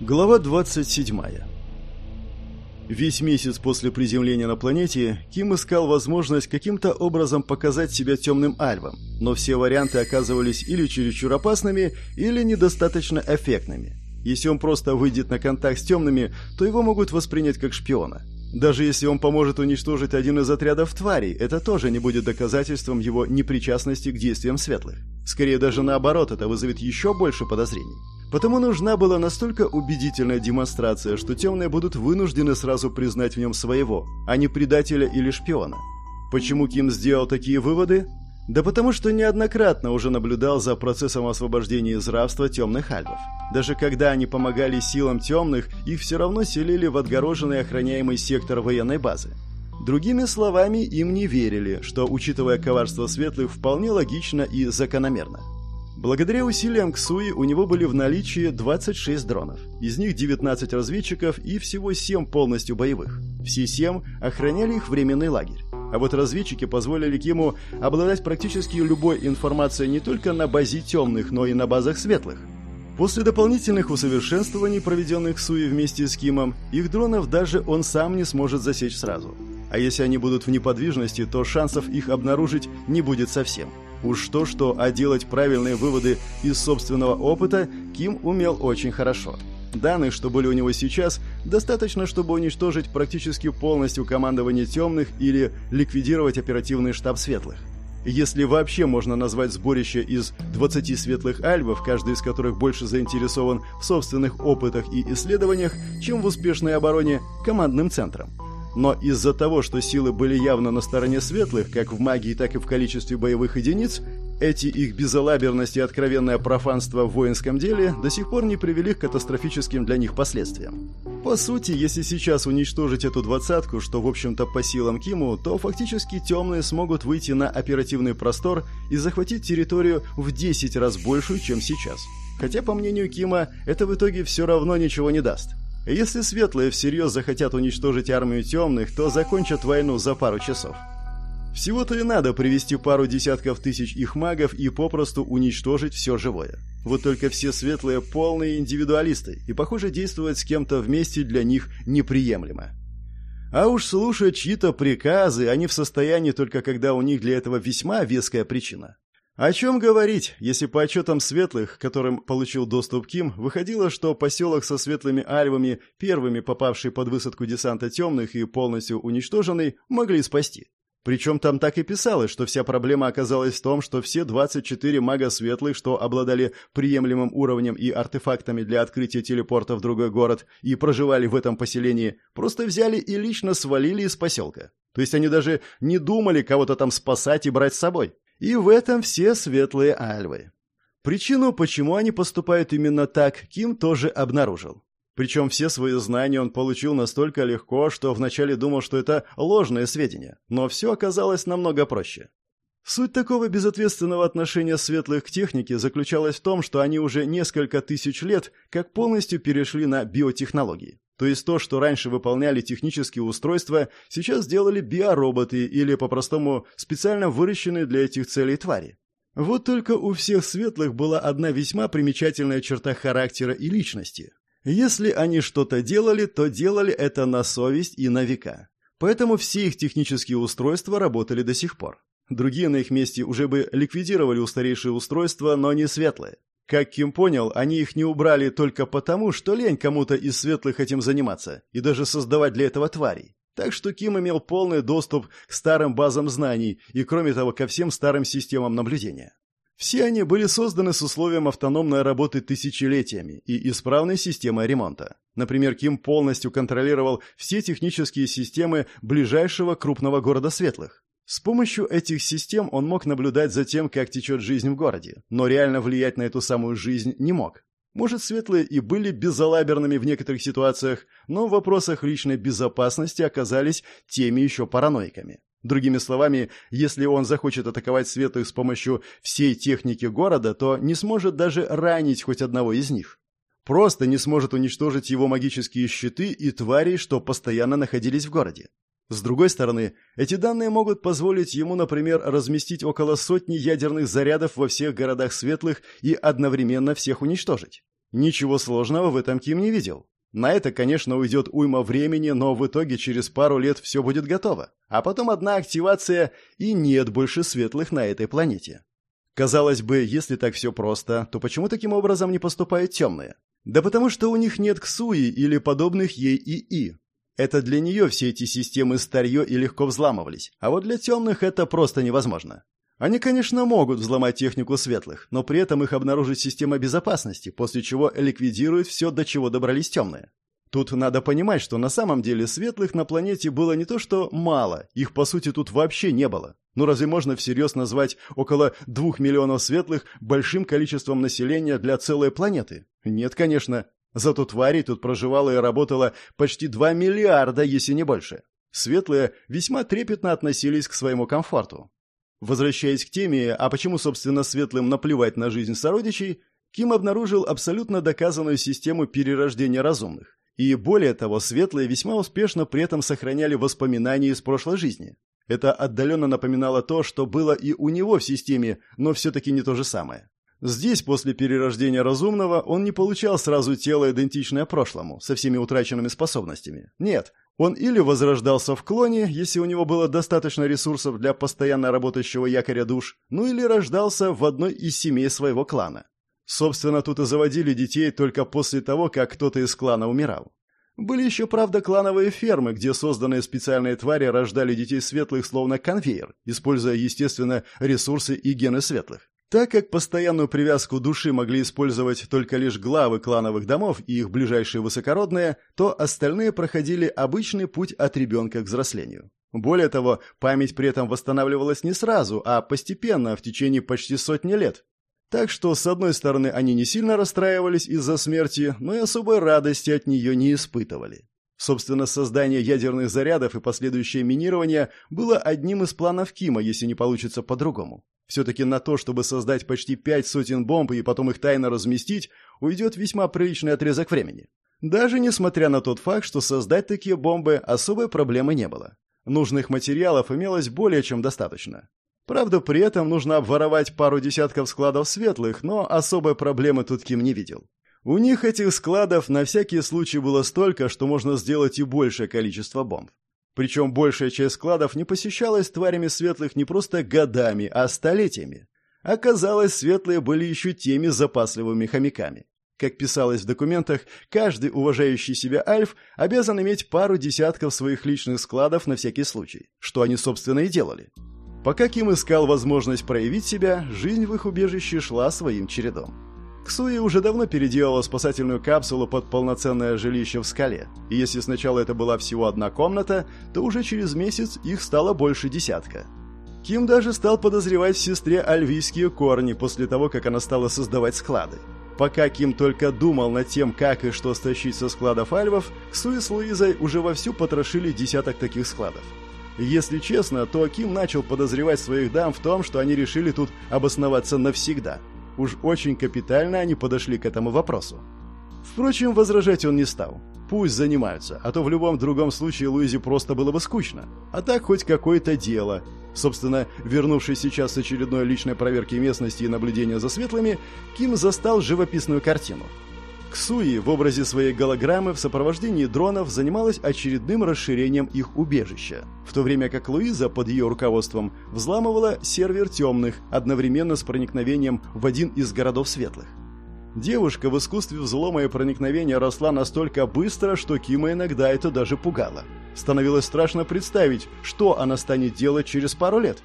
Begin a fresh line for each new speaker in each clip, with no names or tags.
Глава 27. Весь месяц после приземления на планете Ким искал возможность каким-то образом показать себя темным альвом, но все варианты оказывались или чересчур опасными, или недостаточно эффектными. Если он просто выйдет на контакт с темными, то его могут воспринять как шпиона. Даже если он поможет уничтожить один из отрядов тварей, это тоже не будет доказательством его непричастности к действиям светлых. Скорее даже наоборот, это вызовет еще больше подозрений. Потому нужна была настолько убедительная демонстрация, что темные будут вынуждены сразу признать в нем своего, а не предателя или шпиона. Почему Ким сделал такие выводы? Да потому что неоднократно уже наблюдал за процессом освобождения из рабства темных альвов. Даже когда они помогали силам темных, их все равно селили в отгороженный охраняемый сектор военной базы. Другими словами, им не верили, что, учитывая коварство светлых, вполне логично и закономерно. Благодаря усилиям Ксуи у него были в наличии 26 дронов. Из них 19 разведчиков и всего 7 полностью боевых. Все 7 охраняли их временный лагерь. А вот разведчики позволили Киму обладать практически любой информацией не только на базе темных, но и на базах светлых. После дополнительных усовершенствований, проведенных Суи вместе с Кимом, их дронов даже он сам не сможет засечь сразу. А если они будут в неподвижности, то шансов их обнаружить не будет совсем. Уж то-что, а делать правильные выводы из собственного опыта Ким умел очень хорошо. Данных, что были у него сейчас, достаточно, чтобы уничтожить практически полностью командование темных или ликвидировать оперативный штаб светлых. Если вообще можно назвать сборище из 20 светлых альвов, каждый из которых больше заинтересован в собственных опытах и исследованиях, чем в успешной обороне, командным центром. Но из-за того, что силы были явно на стороне светлых, как в магии, так и в количестве боевых единиц, эти их безалаберность и откровенное профанство в воинском деле до сих пор не привели к катастрофическим для них последствиям. По сути, если сейчас уничтожить эту двадцатку, что в общем-то по силам Киму, то фактически темные смогут выйти на оперативный простор и захватить территорию в 10 раз большую, чем сейчас. Хотя, по мнению Кима, это в итоге все равно ничего не даст. Если светлые всерьез захотят уничтожить армию темных, то закончат войну за пару часов. Всего-то и надо привести пару десятков тысяч их магов и попросту уничтожить все живое. Вот только все светлые полные индивидуалисты, и, похоже, действовать с кем-то вместе для них неприемлемо. А уж слушать чьи-то приказы они в состоянии только когда у них для этого весьма веская причина. О чем говорить, если по отчетам светлых, которым получил доступ Ким, выходило, что поселок со светлыми альвами, первыми попавший под высадку десанта темных и полностью уничтоженный, могли спасти. Причем там так и писалось, что вся проблема оказалась в том, что все 24 мага светлых, что обладали приемлемым уровнем и артефактами для открытия телепорта в другой город и проживали в этом поселении, просто взяли и лично свалили из поселка. То есть они даже не думали кого-то там спасать и брать с собой. И в этом все светлые альвы. Причину, почему они поступают именно так, Ким тоже обнаружил. Причем все свои знания он получил настолько легко, что вначале думал, что это ложные сведения, но все оказалось намного проще. Суть такого безответственного отношения светлых к технике заключалась в том, что они уже несколько тысяч лет как полностью перешли на биотехнологии. То есть то, что раньше выполняли технические устройства, сейчас делали биороботы или, по-простому, специально выращенные для этих целей твари. Вот только у всех светлых была одна весьма примечательная черта характера и личности. Если они что-то делали, то делали это на совесть и на века. Поэтому все их технические устройства работали до сих пор. Другие на их месте уже бы ликвидировали устаревшие устройства, но не светлые. Как Ким понял, они их не убрали только потому, что лень кому-то из светлых этим заниматься и даже создавать для этого тварей. Так что Ким имел полный доступ к старым базам знаний и, кроме того, ко всем старым системам наблюдения. Все они были созданы с условием автономной работы тысячелетиями и исправной системой ремонта. Например, Ким полностью контролировал все технические системы ближайшего крупного города Светлых. С помощью этих систем он мог наблюдать за тем, как течет жизнь в городе, но реально влиять на эту самую жизнь не мог. Может, Светлые и были безалаберными в некоторых ситуациях, но в вопросах личной безопасности оказались теми еще параноиками. Другими словами, если он захочет атаковать светлых с помощью всей техники города, то не сможет даже ранить хоть одного из них. Просто не сможет уничтожить его магические щиты и тварей, что постоянно находились в городе. С другой стороны, эти данные могут позволить ему, например, разместить около сотни ядерных зарядов во всех городах светлых и одновременно всех уничтожить. Ничего сложного в этом Ким не видел. На это, конечно, уйдет уйма времени, но в итоге через пару лет все будет готово. А потом одна активация, и нет больше светлых на этой планете. Казалось бы, если так все просто, то почему таким образом не поступают темные? Да потому что у них нет ксуи или подобных ей ИИ. Это для нее все эти системы старье и легко взламывались, а вот для темных это просто невозможно. Они, конечно, могут взломать технику светлых, но при этом их обнаружит система безопасности, после чего ликвидирует все, до чего добрались темные. Тут надо понимать, что на самом деле светлых на планете было не то что мало, их по сути тут вообще не было. Ну разве можно всерьез назвать около двух миллионов светлых большим количеством населения для целой планеты? Нет, конечно. Зато тварей тут проживало и работало почти 2 миллиарда, если не больше. Светлые весьма трепетно относились к своему комфорту. Возвращаясь к теме, а почему, собственно, светлым наплевать на жизнь сородичей, Ким обнаружил абсолютно доказанную систему перерождения разумных. И более того, светлые весьма успешно при этом сохраняли воспоминания из прошлой жизни. Это отдаленно напоминало то, что было и у него в системе, но все-таки не то же самое. Здесь, после перерождения разумного, он не получал сразу тело, идентичное прошлому, со всеми утраченными способностями. Нет, он или возрождался в клоне, если у него было достаточно ресурсов для постоянно работающего якоря душ, ну или рождался в одной из семей своего клана. Собственно, тут и заводили детей только после того, как кто-то из клана умирал. Были еще, правда, клановые фермы, где созданные специальные твари рождали детей светлых словно конвейер, используя, естественно, ресурсы и гены светлых. Так как постоянную привязку души могли использовать только лишь главы клановых домов и их ближайшие высокородные, то остальные проходили обычный путь от ребенка к взрослению. Более того, память при этом восстанавливалась не сразу, а постепенно, в течение почти сотни лет. Так что, с одной стороны, они не сильно расстраивались из-за смерти, но и особой радости от нее не испытывали. Собственно, создание ядерных зарядов и последующее минирование было одним из планов Кима, если не получится по-другому. Все-таки на то, чтобы создать почти пять сотен бомб и потом их тайно разместить, уйдет весьма приличный отрезок времени. Даже несмотря на тот факт, что создать такие бомбы особой проблемы не было. Нужных материалов имелось более чем достаточно. Правда, при этом нужно обворовать пару десятков складов светлых, но особой проблемы тут Ким не видел. У них этих складов на всякий случай было столько, что можно сделать и большее количество бомб. Причем большая часть складов не посещалась тварями светлых не просто годами, а столетиями. Оказалось, светлые были еще теми запасливыми хомяками. Как писалось в документах, каждый уважающий себя альф обязан иметь пару десятков своих личных складов на всякий случай, что они, собственно, и делали. Пока Ким искал возможность проявить себя, жизнь в их убежище шла своим чередом. Ксуи уже давно переделала спасательную капсулу под полноценное жилище в скале, и если сначала это была всего одна комната, то уже через месяц их стало больше десятка. Ким даже стал подозревать в сестре альвийские корни после того, как она стала создавать склады. Пока Ким только думал над тем, как и что стащить со складов альвов, Ксуи с Луизой уже вовсю потрошили десяток таких складов. Если честно, то Ким начал подозревать своих дам в том, что они решили тут обосноваться навсегда – Уж очень капитально они подошли к этому вопросу. Впрочем, возражать он не стал. Пусть занимаются, а то в любом другом случае Луизе просто было бы скучно. А так хоть какое-то дело. Собственно, вернувшись сейчас с очередной личной проверки местности и наблюдения за светлыми, Ким застал живописную картину. Ксуи в образе своей голограммы в сопровождении дронов занималась очередным расширением их убежища, в то время как Луиза под ее руководством взламывала сервер темных одновременно с проникновением в один из городов светлых. Девушка в искусстве взлома и проникновения росла настолько быстро, что Кима иногда это даже пугало. Становилось страшно представить, что она станет делать через пару лет.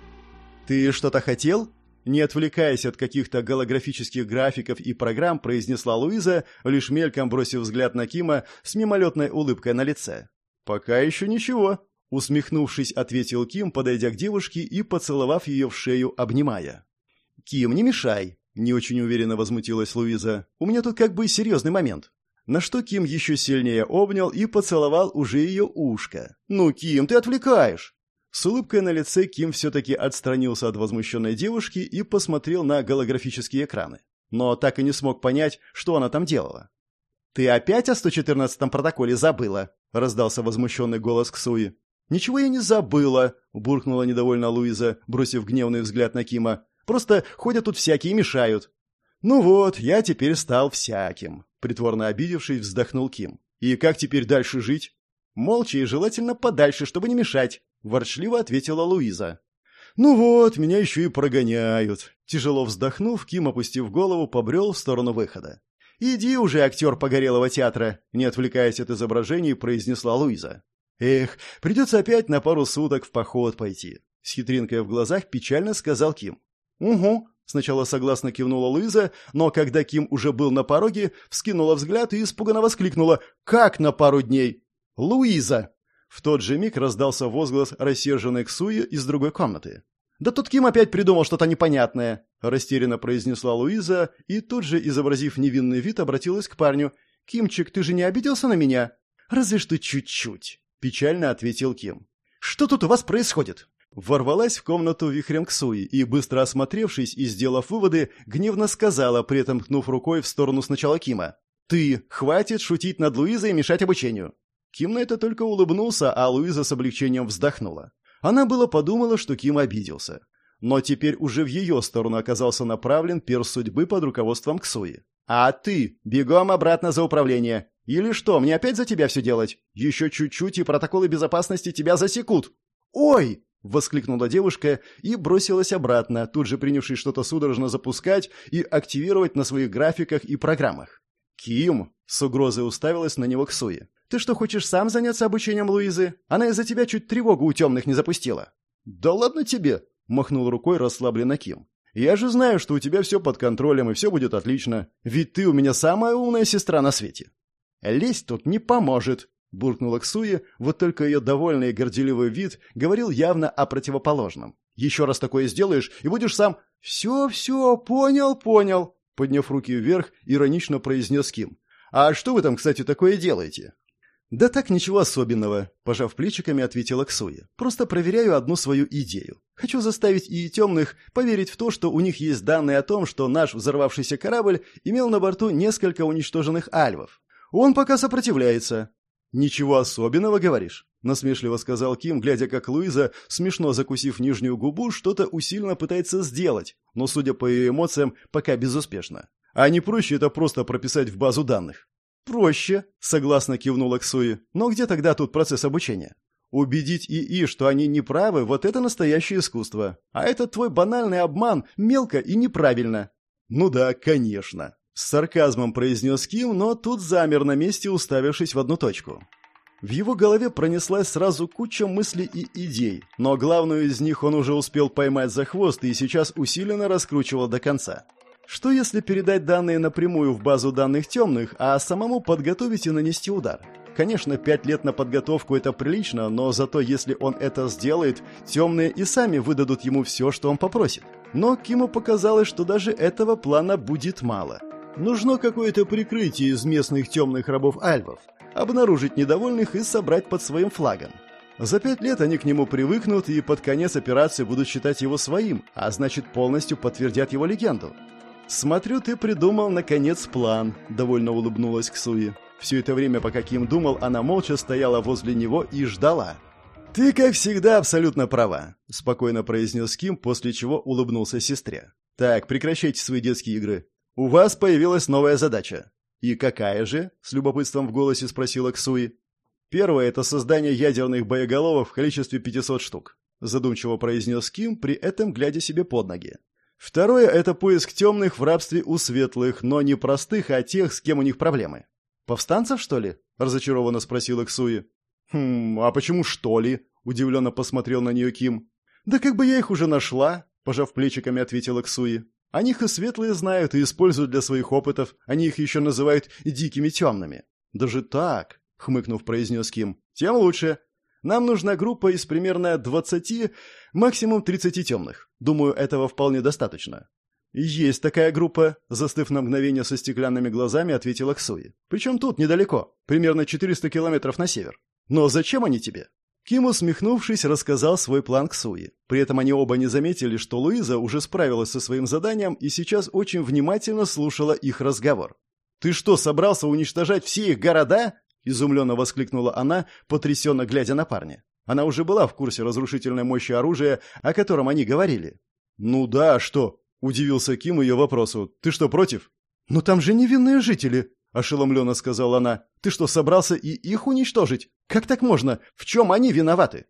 «Ты что-то хотел?» Не отвлекаясь от каких-то голографических графиков и программ, произнесла Луиза, лишь мельком бросив взгляд на Кима с мимолетной улыбкой на лице. «Пока еще ничего», — усмехнувшись, ответил Ким, подойдя к девушке и поцеловав ее в шею, обнимая. «Ким, не мешай», — не очень уверенно возмутилась Луиза. «У меня тут как бы серьезный момент». На что Ким еще сильнее обнял и поцеловал уже ее ушко. «Ну, Ким, ты отвлекаешь!» С улыбкой на лице Ким все-таки отстранился от возмущенной девушки и посмотрел на голографические экраны. Но так и не смог понять, что она там делала. «Ты опять о 114-м протоколе забыла?» — раздался возмущенный голос Ксуи. «Ничего я не забыла», — буркнула недовольно Луиза, бросив гневный взгляд на Кима. «Просто ходят тут всякие и мешают». «Ну вот, я теперь стал всяким», — притворно обидевшись, вздохнул Ким. «И как теперь дальше жить?» «Молча и желательно подальше, чтобы не мешать», — ворчливо ответила Луиза. «Ну вот, меня еще и прогоняют». Тяжело вздохнув, Ким, опустив голову, побрел в сторону выхода. «Иди уже, актер погорелого театра», — не отвлекаясь от изображений, произнесла Луиза. «Эх, придется опять на пару суток в поход пойти», — с хитринкой в глазах печально сказал Ким. «Угу», Сначала согласно кивнула Луиза, но когда Ким уже был на пороге, вскинула взгляд и испуганно воскликнула «Как на пару дней?» «Луиза!» В тот же миг раздался возглас рассерженной Ксуи из другой комнаты. «Да тут Ким опять придумал что-то непонятное!» Растерянно произнесла Луиза и тут же, изобразив невинный вид, обратилась к парню. «Кимчик, ты же не обиделся на меня?» «Разве что чуть-чуть», — печально ответил Ким. «Что тут у вас происходит?» Ворвалась в комнату вихрем Ксуи и, быстро осмотревшись и сделав выводы, гневно сказала, при этом ткнув рукой в сторону сначала Кима. «Ты! Хватит шутить над Луизой и мешать обучению!» Ким на это только улыбнулся, а Луиза с облегчением вздохнула. Она было подумала, что Ким обиделся. Но теперь уже в ее сторону оказался направлен перс судьбы под руководством Ксуи. «А ты! Бегом обратно за управление! Или что, мне опять за тебя все делать? Еще чуть-чуть, и протоколы безопасности тебя засекут!» «Ой!» Воскликнула девушка и бросилась обратно, тут же принявшись что-то судорожно запускать и активировать на своих графиках и программах. «Ким!» — с угрозой уставилась на него Ксуи. «Ты что, хочешь сам заняться обучением Луизы? Она из-за тебя чуть тревогу у темных не запустила». «Да ладно тебе!» — махнул рукой расслабленно Ким. «Я же знаю, что у тебя все под контролем и все будет отлично. Ведь ты у меня самая умная сестра на свете». «Лезть тут не поможет», буркнула Ксуи, вот только ее довольный и горделивый вид говорил явно о противоположном. «Еще раз такое сделаешь, и будешь сам...» «Все, все, понял, понял», — подняв руки вверх, иронично произнес Ким. «А что вы там, кстати, такое делаете?» «Да так ничего особенного», – пожав плечиками, ответила Ксуя. «Просто проверяю одну свою идею. Хочу заставить и темных поверить в то, что у них есть данные о том, что наш взорвавшийся корабль имел на борту несколько уничтоженных альвов. Он пока сопротивляется, «Ничего особенного, говоришь?» – насмешливо сказал Ким, глядя, как Луиза, смешно закусив нижнюю губу, что-то усиленно пытается сделать, но, судя по ее эмоциям, пока безуспешно. «А не проще это просто прописать в базу данных?» «Проще», – согласно кивнула Ксуи. «Но где тогда тут процесс обучения?» «Убедить ИИ, что они неправы, вот это настоящее искусство. А этот твой банальный обман мелко и неправильно». «Ну да, конечно», с сарказмом произнес Ким, но тут замер на месте, уставившись в одну точку. В его голове пронеслась сразу куча мыслей и идей, но главную из них он уже успел поймать за хвост и сейчас усиленно раскручивал до конца. Что если передать данные напрямую в базу данных темных, а самому подготовить и нанести удар? Конечно, пять лет на подготовку это прилично, но зато если он это сделает, темные и сами выдадут ему все, что он попросит. Но Киму показалось, что даже этого плана будет мало. Нужно какое-то прикрытие из местных темных рабов-альвов, обнаружить недовольных и собрать под своим флагом. За пять лет они к нему привыкнут и под конец операции будут считать его своим, а значит полностью подтвердят его легенду. «Смотрю, ты придумал, наконец, план», — довольно улыбнулась Ксуи. Все это время, пока Ким думал, она молча стояла возле него и ждала. «Ты, как всегда, абсолютно права», — спокойно произнес Ким, после чего улыбнулся сестре. «Так, прекращайте свои детские игры. «У вас появилась новая задача». «И какая же?» — с любопытством в голосе спросила Ксуи. «Первое — это создание ядерных боеголовок в количестве 500 штук», — задумчиво произнес Ким, при этом глядя себе под ноги. «Второе — это поиск темных в рабстве у светлых, но не простых, а тех, с кем у них проблемы». «Повстанцев, что ли?» — разочарованно спросила Ксуи. «Хм, а почему «что ли?» — удивленно посмотрел на нее Ким. «Да как бы я их уже нашла», — пожав плечиками, ответила Ксуи. О них и светлые знают и используют для своих опытов, они их еще называют дикими темными. Даже так, хмыкнув, произнес Ким, тем лучше. Нам нужна группа из примерно 20, максимум 30 темных. Думаю, этого вполне достаточно. «Есть такая группа», — застыв на мгновение со стеклянными глазами, ответила Ксуи. «Причем тут, недалеко, примерно 400 километров на север. Но зачем они тебе?» Ким, усмехнувшись, рассказал свой план Ксуи. При этом они оба не заметили, что Луиза уже справилась со своим заданием и сейчас очень внимательно слушала их разговор. «Ты что, собрался уничтожать все их города?» – изумленно воскликнула она, потрясенно глядя на парня. Она уже была в курсе разрушительной мощи оружия, о котором они говорили. «Ну да, что?» – Удивился Ким ее вопросу. «Ты что, против?» «Но там же невинные жители», — ошеломленно сказала она. «Ты что, собрался и их уничтожить? Как так можно? В чем они виноваты?»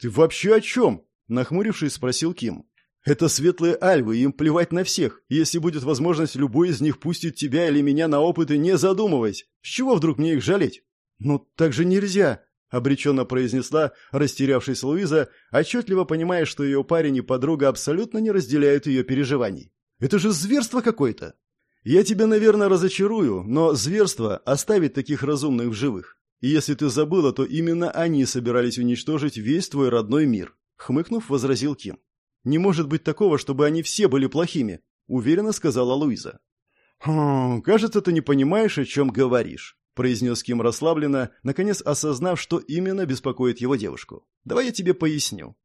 «Ты вообще о чем?» — нахмурившись, спросил Ким. «Это светлые альвы, им плевать на всех. Если будет возможность, любой из них пустит тебя или меня на опыты, не задумываясь. С чего вдруг мне их жалеть?» «Ну, так же нельзя», — обреченно произнесла, растерявшись Луиза, отчетливо понимая, что ее парень и подруга абсолютно не разделяют ее переживаний. «Это же зверство какое-то!» «Я тебя, наверное, разочарую, но зверство оставит таких разумных в живых. И если ты забыла, то именно они собирались уничтожить весь твой родной мир», — хмыкнув, возразил Ким. «Не может быть такого, чтобы они все были плохими», — уверенно сказала Луиза. «Хм, кажется, ты не понимаешь, о чем говоришь», — произнес Ким расслабленно, наконец осознав, что именно беспокоит его девушку. «Давай я тебе поясню.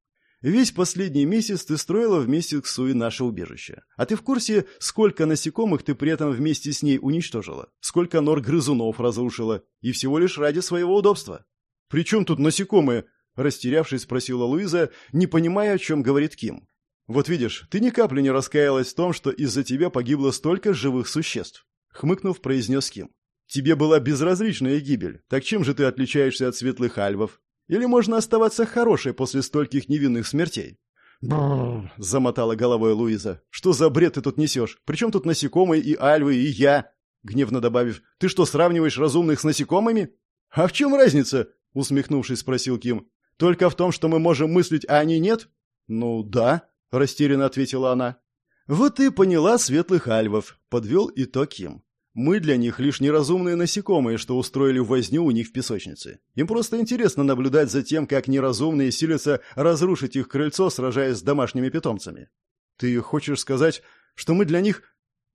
Весь последний месяц ты строила вместе с Суи наше убежище. А ты в курсе, сколько насекомых ты при этом вместе с ней уничтожила? Сколько нор грызунов разрушила? И всего лишь ради своего удобства?» «При чем тут насекомые?» – растерявшись, спросила Луиза, не понимая, о чем говорит Ким. «Вот видишь, ты ни капли не раскаялась в том, что из-за тебя погибло столько живых существ», – хмыкнув, произнес Ким. Тебе была безразличная гибель. Так чем же ты отличаешься от светлых альвов? Или можно оставаться хорошей после стольких невинных смертей? Бррр, замотала головой Луиза. Что за бред ты тут несешь? Причем тут насекомые и альвы, и я? Гневно добавив, ты что, сравниваешь разумных с насекомыми? А в чем разница? Усмехнувшись, спросил Ким. Только в том, что мы можем мыслить, а они нет? Ну да, растерянно ответила она. Вот и поняла светлых альвов, подвел итог Ким. Мы для них лишь неразумные насекомые, что устроили возню у них в песочнице. Им просто интересно наблюдать за тем, как неразумные силятся разрушить их крыльцо, сражаясь с домашними питомцами. Ты хочешь сказать, что мы для них...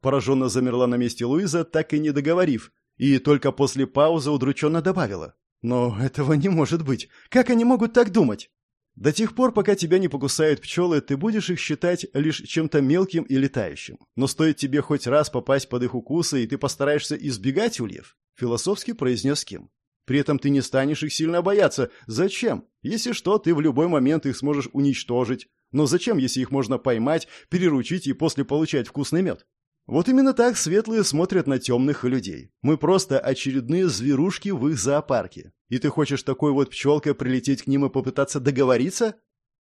Пораженно замерла на месте Луиза, так и не договорив, и только после паузы удрученно добавила. Но этого не может быть. Как они могут так думать? До тех пор, пока тебя не покусают пчелы, ты будешь их считать лишь чем-то мелким и летающим. Но стоит тебе хоть раз попасть под их укусы, и ты постараешься избегать ульев, философски произнес Ким. При этом ты не станешь их сильно бояться. Зачем? Если что, ты в любой момент их сможешь уничтожить. Но зачем, если их можно поймать, переручить и после получать вкусный мед? Вот именно так светлые смотрят на темных людей. Мы просто очередные зверушки в их зоопарке. И ты хочешь такой вот пчелкой прилететь к ним и попытаться договориться?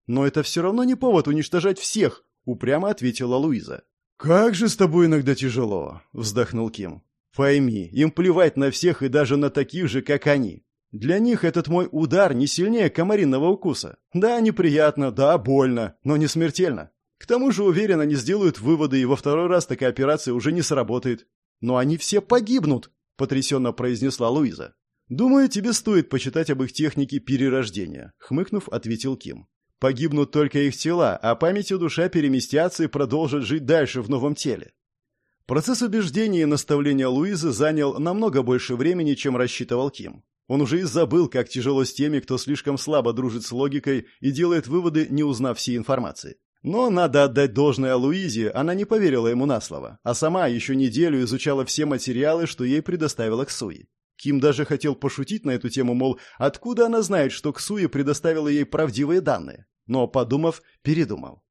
Но это все равно не повод уничтожать всех, упрямо ответила Луиза. Как же с тобой иногда тяжело, вздохнул Ким. Пойми, им плевать на всех и даже на таких же, как они. Для них этот мой удар не сильнее комариного укуса. Да, неприятно, да, больно, но не смертельно. К тому же, уверен, они сделают выводы, и во второй раз такая операция уже не сработает. Но они все погибнут, потрясенно произнесла Луиза. Думаю, тебе стоит почитать об их технике перерождения, хмыкнув, ответил Ким. Погибнут только их тела, а память и душа переместятся и продолжат жить дальше в новом теле. Процесс убеждения и наставления Луизы занял намного больше времени, чем рассчитывал Ким. Он уже и забыл, как тяжело с теми, кто слишком слабо дружит с логикой и делает выводы, не узнав всей информации. Но надо отдать должное Луизе, она не поверила ему на слово, а сама еще неделю изучала все материалы, что ей предоставила Ксуи. Ким даже хотел пошутить на эту тему, мол, откуда она знает, что Ксуи предоставила ей правдивые данные. Но, подумав, передумал.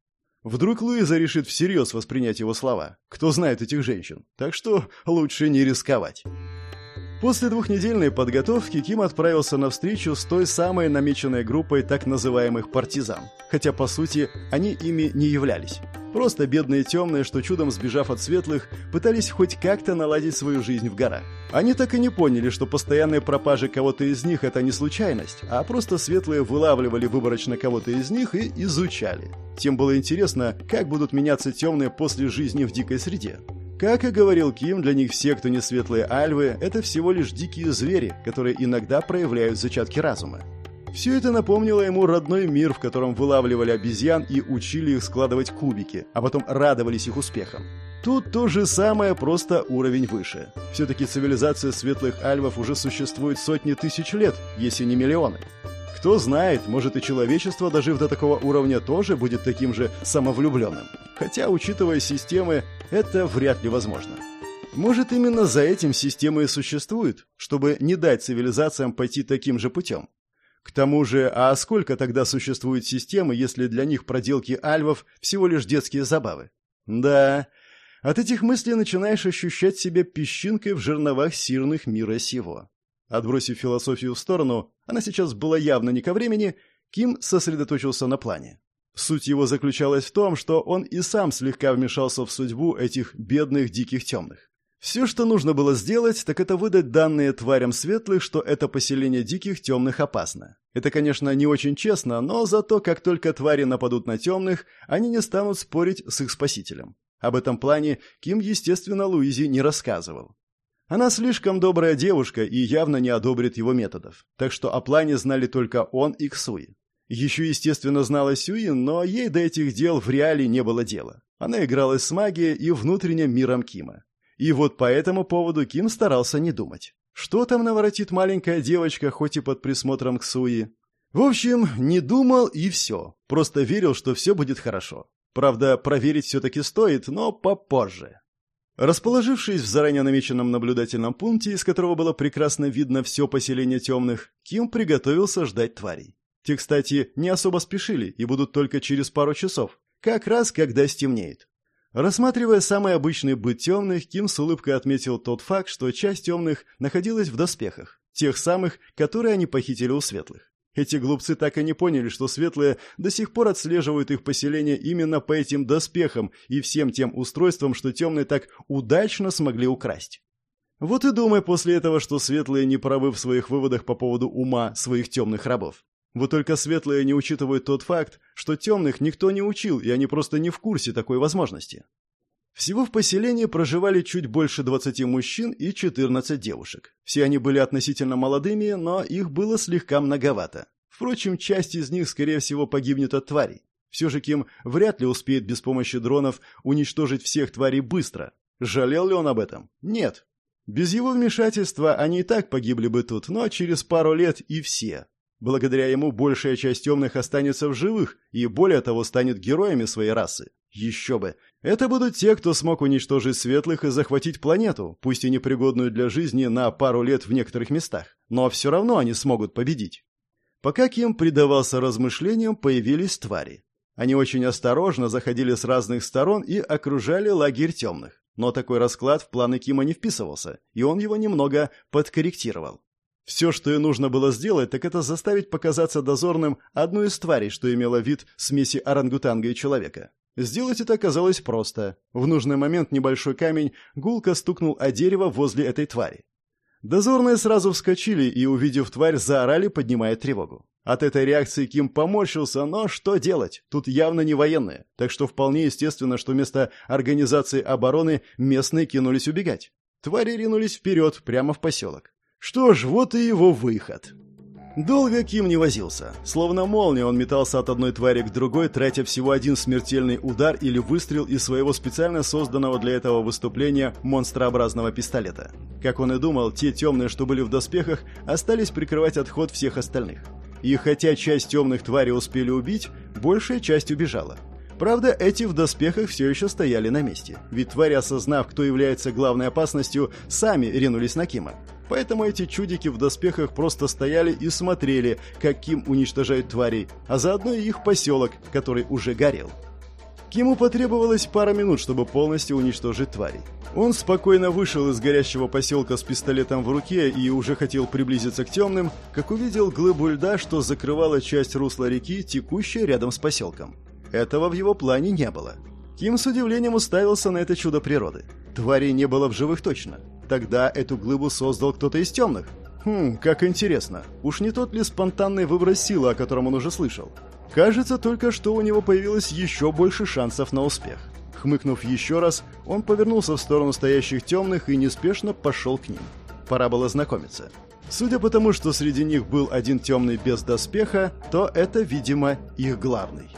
Вдруг Луиза решит всерьез воспринять его слова. Кто знает этих женщин. Так что лучше не рисковать. После двухнедельной подготовки Ким отправился на встречу с той самой намеченной группой так называемых партизан, хотя по сути они ими не являлись. Просто бедные темные, что чудом сбежав от светлых, пытались хоть как-то наладить свою жизнь в горах. Они так и не поняли, что постоянные пропажи кого-то из них – это не случайность, а просто светлые вылавливали выборочно кого-то из них и изучали. Тем было интересно, как будут меняться темные после жизни в дикой среде. Как и говорил Ким, для них все, кто не светлые альвы, это всего лишь дикие звери, которые иногда проявляют зачатки разума. Все это напомнило ему родной мир, в котором вылавливали обезьян и учили их складывать кубики, а потом радовались их успехам. Тут то же самое, просто уровень выше. Все-таки цивилизация светлых альвов уже существует сотни тысяч лет, если не миллионы. Кто знает, может и человечество, дожив до такого уровня, тоже будет таким же самовлюбленным. Хотя, учитывая системы, это вряд ли возможно. Может, именно за этим системы и существуют, чтобы не дать цивилизациям пойти таким же путем. К тому же, а сколько тогда существует системы, если для них проделки альвов всего лишь детские забавы? Да, от этих мыслей начинаешь ощущать себя песчинкой в жерновах сирных мира сего. Отбросив философию в сторону, она сейчас была явно не ко времени, Ким сосредоточился на плане. Суть его заключалась в том, что он и сам слегка вмешался в судьбу этих бедных диких темных. Все, что нужно было сделать, так это выдать данные тварям светлых, что это поселение диких темных опасно. Это, конечно, не очень честно, но зато как только твари нападут на темных, они не станут спорить с их спасителем. Об этом плане Ким, естественно, Луизе не рассказывал. Она слишком добрая девушка и явно не одобрит его методов, так что о плане знали только он и Ксуи. Еще, естественно, знала Сюин, но ей до этих дел в реале не было дела. Она игралась с магией и внутренним миром Кима. И вот по этому поводу Ким старался не думать. Что там наворотит маленькая девочка, хоть и под присмотром Ксуи? В общем, не думал и все. Просто верил, что все будет хорошо. Правда, проверить все-таки стоит, но попозже. Расположившись в заранее намеченном наблюдательном пункте, из которого было прекрасно видно все поселение темных, Ким приготовился ждать тварей. Те, кстати, не особо спешили и будут только через пару часов, как раз когда стемнеет. Рассматривая самый обычный быт темных, Ким с улыбкой отметил тот факт, что часть темных находилась в доспехах, тех самых, которые они похитили у светлых. Эти глупцы так и не поняли, что светлые до сих пор отслеживают их поселение именно по этим доспехам и всем тем устройствам, что темные так удачно смогли украсть. Вот и думай после этого, что светлые не правы в своих выводах по поводу ума своих темных рабов. Вот только светлые не учитывают тот факт, что темных никто не учил, и они просто не в курсе такой возможности. Всего в поселении проживали чуть больше 20 мужчин и 14 девушек. Все они были относительно молодыми, но их было слегка многовато. Впрочем, часть из них, скорее всего, погибнет от тварей. Все же Ким вряд ли успеет без помощи дронов уничтожить всех тварей быстро. Жалел ли он об этом? Нет. Без его вмешательства они и так погибли бы тут, но через пару лет и все. Благодаря ему большая часть темных останется в живых и, более того, станет героями своей расы. Еще бы. Это будут те, кто смог уничтожить светлых и захватить планету, пусть и непригодную для жизни на пару лет в некоторых местах. Но все равно они смогут победить. Пока Ким предавался размышлениям, появились твари. Они очень осторожно заходили с разных сторон и окружали лагерь темных. Но такой расклад в планы Кима не вписывался, и он его немного подкорректировал. Все, что и нужно было сделать, так это заставить показаться дозорным одну из тварей, что имела вид смеси орангутанга и человека. Сделать это оказалось просто. В нужный момент небольшой камень гулко стукнул о дерево возле этой твари. Дозорные сразу вскочили и, увидев тварь, заорали, поднимая тревогу. От этой реакции Ким поморщился, но что делать? Тут явно не военные, так что вполне естественно, что вместо организации обороны местные кинулись убегать. Твари ринулись вперед, прямо в поселок. Что ж, вот и его выход. Долго Ким не возился. Словно молния он метался от одной твари к другой, тратя всего один смертельный удар или выстрел из своего специально созданного для этого выступления монстрообразного пистолета. Как он и думал, те темные, что были в доспехах, остались прикрывать отход всех остальных. И хотя часть темных тварей успели убить, большая часть убежала. Правда, эти в доспехах все еще стояли на месте, ведь твари, осознав, кто является главной опасностью, сами ринулись на Кима. Поэтому эти чудики в доспехах просто стояли и смотрели, как Ким уничтожает тварей, а заодно и их поселок, который уже горел. Киму потребовалось пара минут, чтобы полностью уничтожить тварей. Он спокойно вышел из горящего поселка с пистолетом в руке и уже хотел приблизиться к темным, как увидел глыбу льда, что закрывала часть русла реки, текущая рядом с поселком. Этого в его плане не было. Ким с удивлением уставился на это чудо природы. Тварей не было в живых точно. Тогда эту глыбу создал кто-то из темных. Хм, как интересно. Уж не тот ли спонтанный выброс силы, о котором он уже слышал? Кажется, только что у него появилось еще больше шансов на успех. Хмыкнув еще раз, он повернулся в сторону стоящих темных и неспешно пошел к ним. Пора было знакомиться. Судя по тому, что среди них был один темный без доспеха, то это, видимо, их главный.